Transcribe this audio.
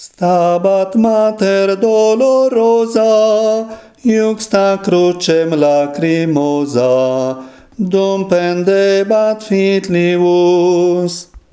Stabat mater dolorosa, iuxta crucem lacrimosa, dum pendebat fitlius,